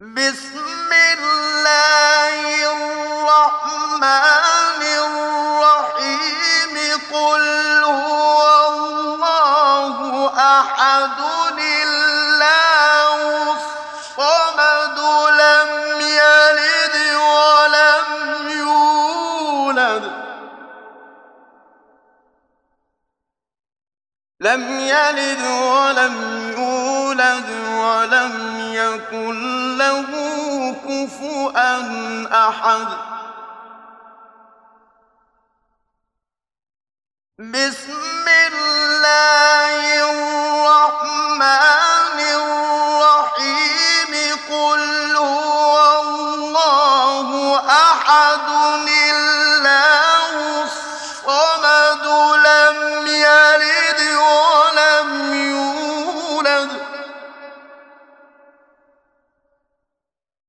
بسم الله الرحمن الرحيم قل هو الله احد الله الصمد لم يلد ولم يولد لم يلد ولم يولد ولم يكن له كفوا أحد. بسم الله الرحمن الرحيم. قل هو الله أحد الله الصمد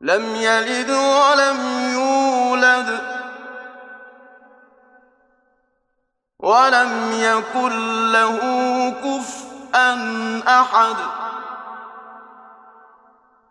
لم يلد ولم يولد ولم يكن له كفءا أحد.